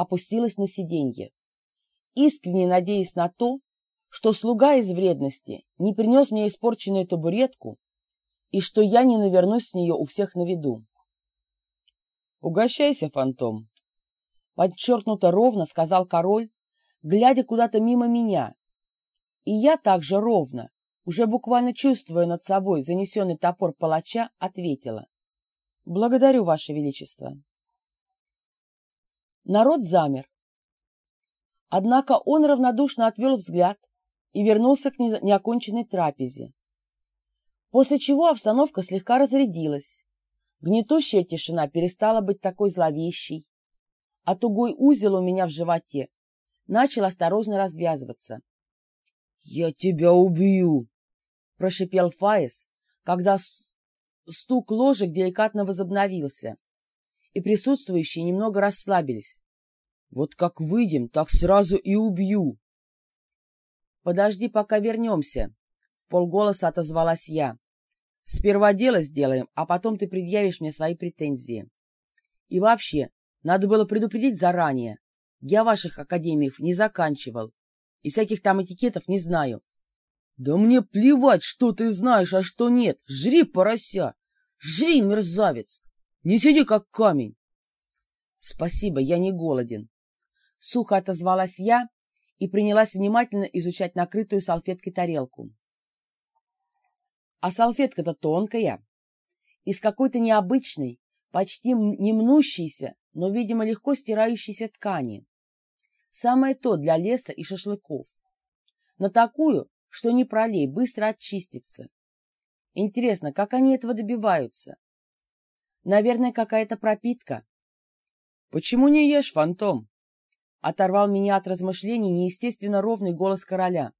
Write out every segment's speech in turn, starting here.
опустилась на сиденье, искренне надеясь на то, что слуга из вредности не принес мне испорченную табуретку и что я не навернусь с нее у всех на виду. «Угощайся, фантом!» Подчеркнуто ровно сказал король, глядя куда-то мимо меня. И я также ровно, уже буквально чувствуя над собой занесенный топор палача, ответила. «Благодарю, Ваше Величество!» Народ замер. Однако он равнодушно отвел взгляд и вернулся к неоконченной трапезе. После чего обстановка слегка разрядилась. Гнетущая тишина перестала быть такой зловещей, а тугой узел у меня в животе начал осторожно развязываться. «Я тебя убью!» – прошипел Фаис, когда стук ложек деликатно возобновился, и присутствующие немного расслабились. «Вот как выйдем, так сразу и убью!» «Подожди, пока вернемся», — в полголоса отозвалась я. «Сперва дело сделаем, а потом ты предъявишь мне свои претензии. И вообще, надо было предупредить заранее. Я ваших академиев не заканчивал и всяких там этикетов не знаю». «Да мне плевать, что ты знаешь, а что нет. Жри, порося! Жри, мерзавец! Не сиди, как камень!» «Спасибо, я не голоден», — сухо отозвалась я, и принялась внимательно изучать накрытую салфеткой тарелку. А салфетка-то тонкая, из какой-то необычной, почти не мнущейся, но, видимо, легко стирающейся ткани. Самое то для леса и шашлыков. На такую, что не пролей, быстро очистится. Интересно, как они этого добиваются? Наверное, какая-то пропитка. Почему не ешь, фантом? Оторвал меня от размышлений неестественно ровный голос короля.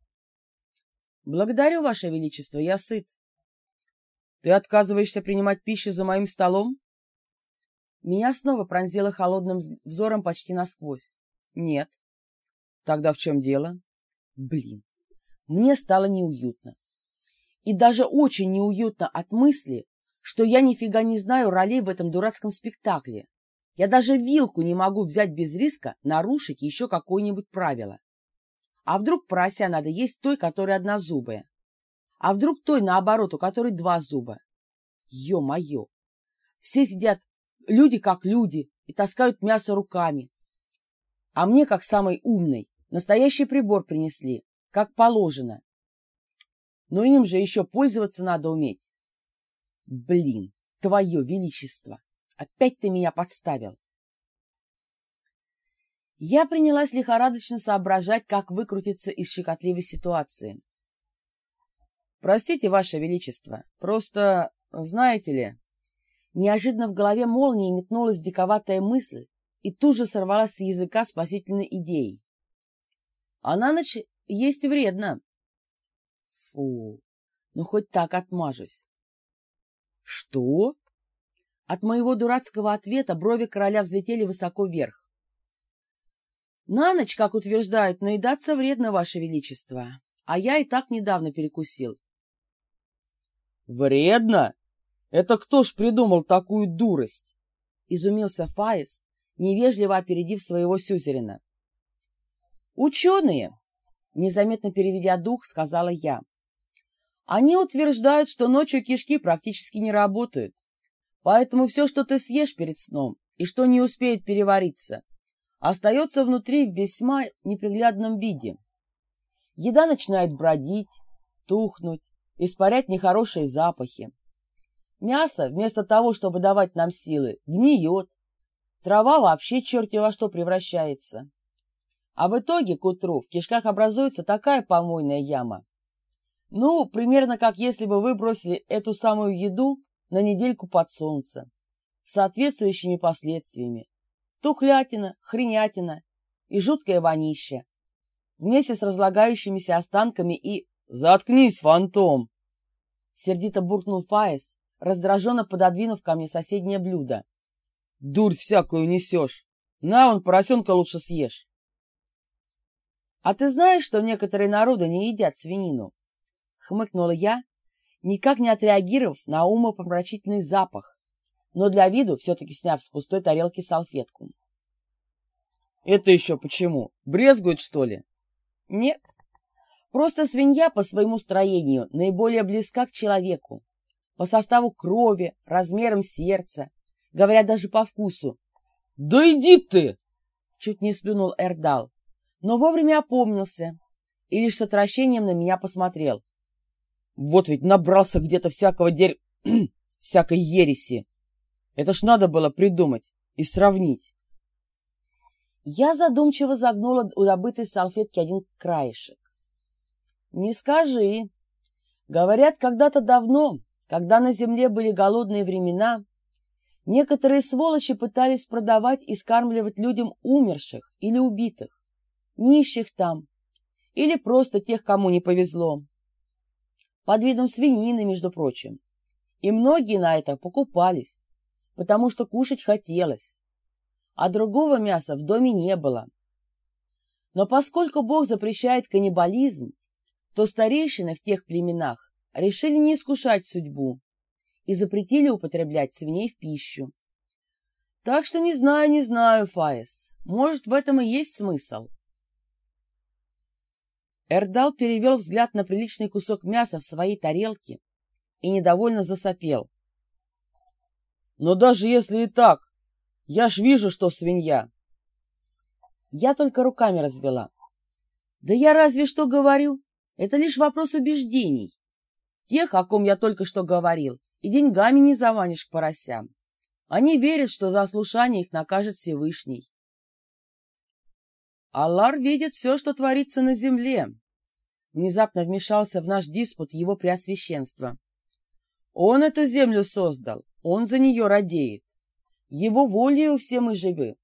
«Благодарю, Ваше Величество, я сыт». «Ты отказываешься принимать пищу за моим столом?» Меня снова пронзило холодным взором почти насквозь. «Нет». «Тогда в чем дело?» «Блин, мне стало неуютно. И даже очень неуютно от мысли, что я нифига не знаю ролей в этом дурацком спектакле. Я даже вилку не могу взять без риска нарушить еще какое-нибудь правило. А вдруг порося надо есть той, которая однозубая? А вдруг той, наоборот, у которой два зуба? Ё-моё! Все сидят люди как люди и таскают мясо руками. А мне, как самой умной, настоящий прибор принесли, как положено. Но им же еще пользоваться надо уметь. Блин, твое величество! Опять ты меня подставил. Я принялась лихорадочно соображать, как выкрутиться из щекотливой ситуации. «Простите, Ваше Величество, просто, знаете ли...» Неожиданно в голове молнии метнулась диковатая мысль и тут же сорвалась с языка спасительной идеей. «А на ночь есть вредно». «Фу, ну хоть так отмажусь». «Что?» От моего дурацкого ответа брови короля взлетели высоко вверх. «На ночь, как утверждают, наедаться вредно, Ваше Величество, а я и так недавно перекусил». «Вредно? Это кто ж придумал такую дурость?» — изумился Фаис, невежливо опередив своего сюзерина. «Ученые!» — незаметно переведя дух, сказала я. «Они утверждают, что ночью кишки практически не работают, Поэтому все, что ты съешь перед сном и что не успеет перевариться, остается внутри в весьма неприглядном виде. Еда начинает бродить, тухнуть, испарять нехорошие запахи. Мясо, вместо того, чтобы давать нам силы, гниет. Трава вообще черти во что превращается. А в итоге к утру в кишках образуется такая помойная яма. Ну, примерно как если бы вы бросили эту самую еду на недельку под солнце, с соответствующими последствиями. Тухлятина, хренятина и жуткое вонище. Вместе с разлагающимися останками и... «Заткнись, фантом!» Сердито буркнул Фаис, раздраженно пододвинув ко мне соседнее блюдо. «Дурь всякую несешь! На, он поросенка лучше съешь!» «А ты знаешь, что некоторые народы не едят свинину?» Хмыкнула я, никак не отреагировав на умопомрачительный запах, но для виду все-таки сняв с пустой тарелки салфетку. Это еще почему? Брезгует, что ли? Нет. Просто свинья по своему строению наиболее близка к человеку. По составу крови, размерам сердца, говорят даже по вкусу. «Да иди ты!» — чуть не сплюнул Эрдал, но вовремя опомнился и лишь с отвращением на меня посмотрел. «Вот ведь набрался где-то всякого дерь... всякой ереси. Это ж надо было придумать и сравнить». Я задумчиво загнула у добытой салфетки один краешек. «Не скажи. Говорят, когда-то давно, когда на земле были голодные времена, некоторые сволочи пытались продавать и скармливать людям умерших или убитых, нищих там, или просто тех, кому не повезло. Под видом свинины, между прочим. И многие на это покупались, потому что кушать хотелось, а другого мяса в доме не было. Но поскольку Бог запрещает каннибализм, то старейшины в тех племенах решили не искушать судьбу и запретили употреблять свиней в пищу. Так что не знаю, не знаю, Фаис, может, в этом и есть смысл. Эрдал перевел взгляд на приличный кусок мяса в своей тарелке и недовольно засопел. «Но даже если и так, я ж вижу, что свинья!» Я только руками развела. «Да я разве что говорю, это лишь вопрос убеждений. Тех, о ком я только что говорил, и деньгами не заманишь к поросям. Они верят, что за ослушание их накажет Всевышний. Аллар видит все, что творится на земле. Внезапно вмешался в наш диспут его преосвященство. Он эту землю создал, он за нее радеет. Его волею все мы живы.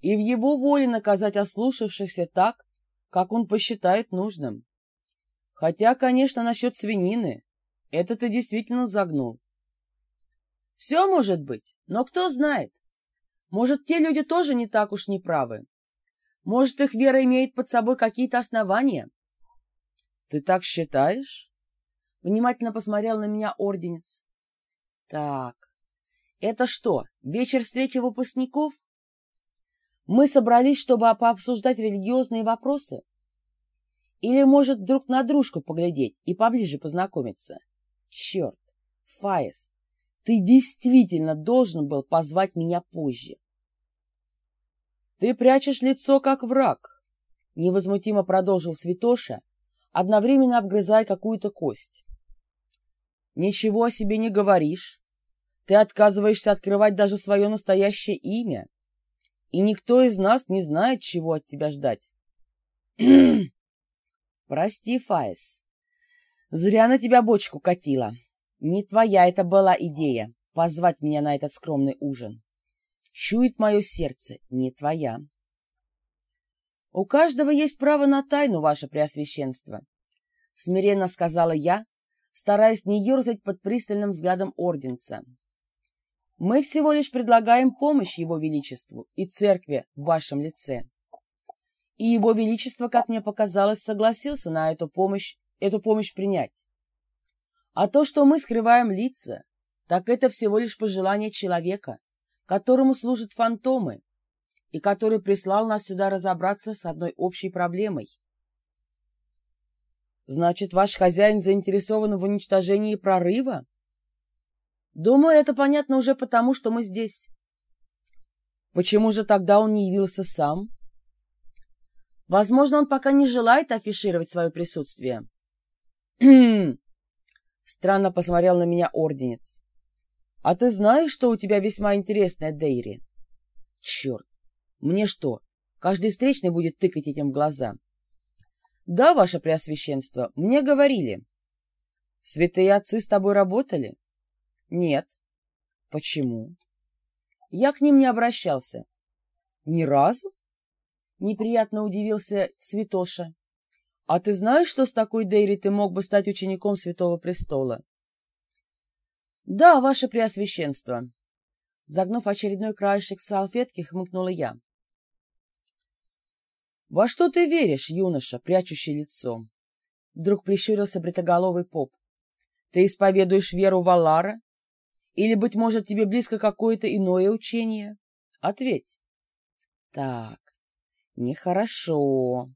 И в его воле наказать ослушавшихся так, как он посчитает нужным. Хотя, конечно, насчет свинины. Это ты действительно загнул. Все может быть, но кто знает. Может, те люди тоже не так уж неправы. Может, их вера имеет под собой какие-то основания. Ты так считаешь? Внимательно посмотрел на меня орденец. Так, это что, вечер встречи выпускников? Мы собрались, чтобы пообсуждать религиозные вопросы? Или, может, друг на дружку поглядеть и поближе познакомиться? Черт, Фаес, ты действительно должен был позвать меня позже. Ты прячешь лицо, как враг, невозмутимо продолжил Святоша, одновременно обгрызая какую-то кость. Ничего о себе не говоришь. Ты отказываешься открывать даже свое настоящее имя. И никто из нас не знает, чего от тебя ждать. Прости, Фаис. Зря на тебя бочку катила. Не твоя это была идея — позвать меня на этот скромный ужин. Чует мое сердце, не твоя. У каждого есть право на тайну, ваше преосвященство, — смиренно сказала я, стараясь не ерзать под пристальным взглядом орденца. Мы всего лишь предлагаем помощь Его Величеству и Церкви в вашем лице и его величество, как мне показалось, согласился на эту помощь, эту помощь принять. А то, что мы скрываем лица, так это всего лишь пожелание человека, которому служат фантомы, и который прислал нас сюда разобраться с одной общей проблемой. Значит, ваш хозяин заинтересован в уничтожении прорыва? Думаю, это понятно уже потому, что мы здесь. Почему же тогда он не явился сам? — Возможно, он пока не желает афишировать свое присутствие. Странно посмотрел на меня орденец. А ты знаешь, что у тебя весьма интересная Дейри? Черт, мне что, каждый встречный будет тыкать этим в глаза? Да, ваше преосвященство, мне говорили. Святые отцы с тобой работали? Нет. Почему? Я к ним не обращался. Ни разу? Неприятно удивился Святоша. «А ты знаешь, что с такой Дейри ты мог бы стать учеником Святого Престола?» «Да, ваше Преосвященство!» Загнув очередной краешек салфетки, хмыкнула я. «Во что ты веришь, юноша, прячущий лицо?» Вдруг прищурился бритоголовый поп. «Ты исповедуешь веру Валара? Или, быть может, тебе близко какое-то иное учение? Ответь!» «Так, Нехорошо.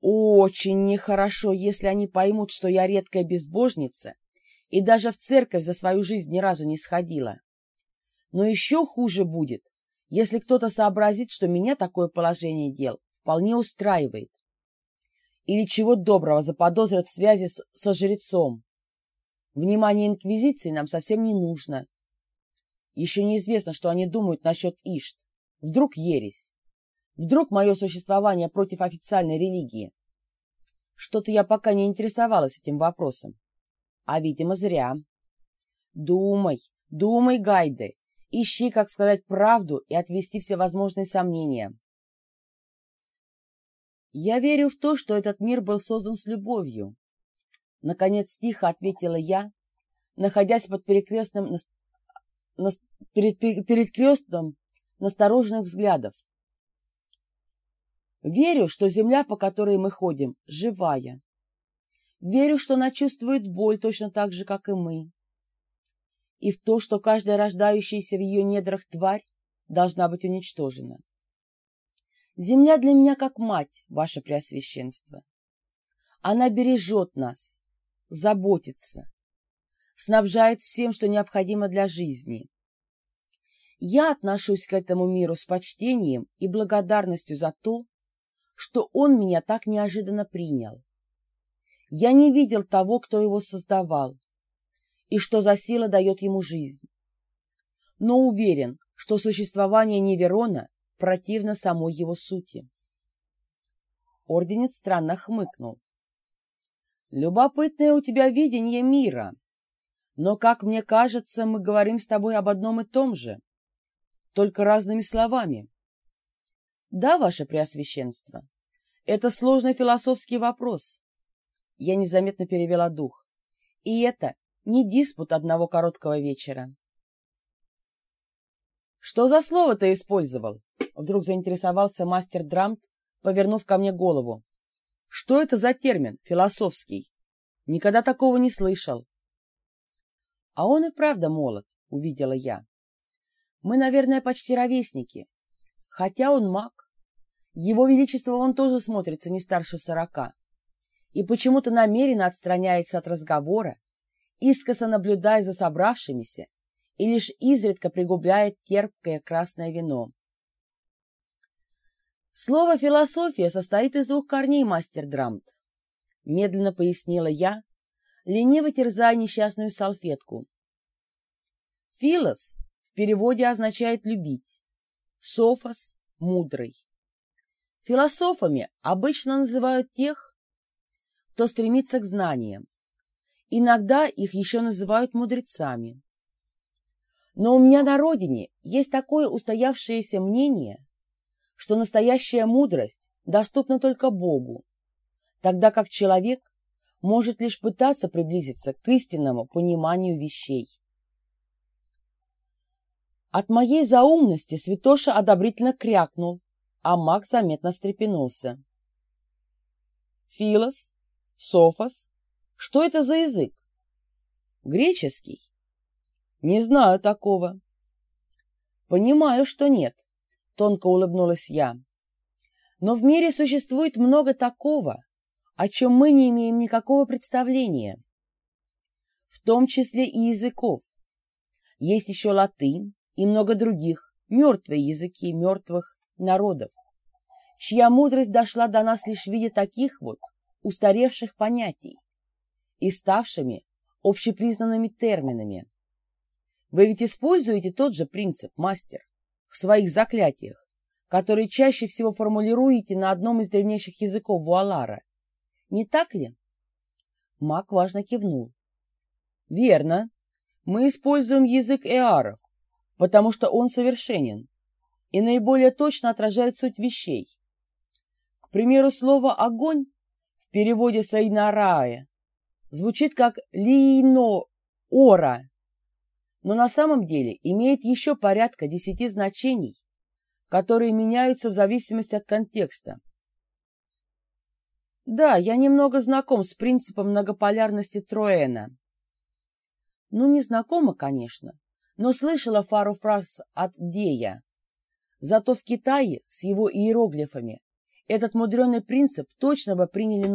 Очень нехорошо, если они поймут, что я редкая безбожница и даже в церковь за свою жизнь ни разу не сходила. Но еще хуже будет, если кто-то сообразит, что меня такое положение дел вполне устраивает. Или чего доброго заподозрят в связи с, со жрецом. Внимание Инквизиции нам совсем не нужно. Еще неизвестно, что они думают насчет Ишт. Вдруг ересь. Вдруг мое существование против официальной религии. Что-то я пока не интересовалась этим вопросом. А, видимо, зря. Думай, думай, Гайды. Ищи, как сказать правду и отвести все возможные сомнения. Я верю в то, что этот мир был создан с любовью. Наконец тихо ответила я, находясь под перекрестным, на, перед, перед крестом настороженных взглядов. Верю, что земля, по которой мы ходим, живая. Верю, что она чувствует боль точно так же, как и мы. И в то, что каждая рождающаяся в ее недрах тварь должна быть уничтожена. Земля для меня как мать, ваше преосвященство. Она бережет нас, заботится, снабжает всем, что необходимо для жизни. Я отношусь к этому миру с почтением и благодарностью за то, что он меня так неожиданно принял. Я не видел того, кто его создавал, и что за сила дает ему жизнь. Но уверен, что существование Неверона противно самой его сути. Орденец странно хмыкнул. «Любопытное у тебя видение мира, но, как мне кажется, мы говорим с тобой об одном и том же, только разными словами. Да, ваше преосвященство, это сложный философский вопрос. Я незаметно перевела дух. И это не диспут одного короткого вечера. «Что за слово ты использовал?» Вдруг заинтересовался мастер Драмт, повернув ко мне голову. «Что это за термин, философский? Никогда такого не слышал». «А он и правда молод», — увидела я. Мы, наверное, почти ровесники. Хотя он маг. Его Величество он тоже смотрится не старше сорока. И почему-то намеренно отстраняется от разговора, искоса наблюдая за собравшимися и лишь изредка пригубляет терпкое красное вино. Слово «философия» состоит из двух корней, мастер Драмт. Медленно пояснила я, лениво терзая несчастную салфетку. Филос переводе означает «любить». Софос – мудрый. Философами обычно называют тех, кто стремится к знаниям. Иногда их еще называют мудрецами. Но у меня на родине есть такое устоявшееся мнение, что настоящая мудрость доступна только Богу, тогда как человек может лишь пытаться приблизиться к истинному пониманию вещей. От моей заумности святоша одобрительно крякнул, а маг заметно встрепенулся. Филос? Софос? Что это за язык? Греческий? Не знаю такого. Понимаю, что нет, тонко улыбнулась я. Но в мире существует много такого, о чем мы не имеем никакого представления. В том числе и языков. Есть еще латынь, и много других, мертвые языки мертвых народов, чья мудрость дошла до нас лишь в виде таких вот устаревших понятий и ставшими общепризнанными терминами. Вы ведь используете тот же принцип, мастер, в своих заклятиях, которые чаще всего формулируете на одном из древнейших языков Вуалара. Не так ли? Мак важно кивнул. Верно. Мы используем язык эаров, потому что он совершенен и наиболее точно отражает суть вещей. К примеру, слово «огонь» в переводе с «айнарае» звучит как «лино-ора», но на самом деле имеет еще порядка десяти значений, которые меняются в зависимости от контекста. Да, я немного знаком с принципом многополярности Троэна. Ну, не знакома, конечно, но слышала пару фраз от Дея. Зато в Китае с его иероглифами этот мудреный принцип точно бы приняли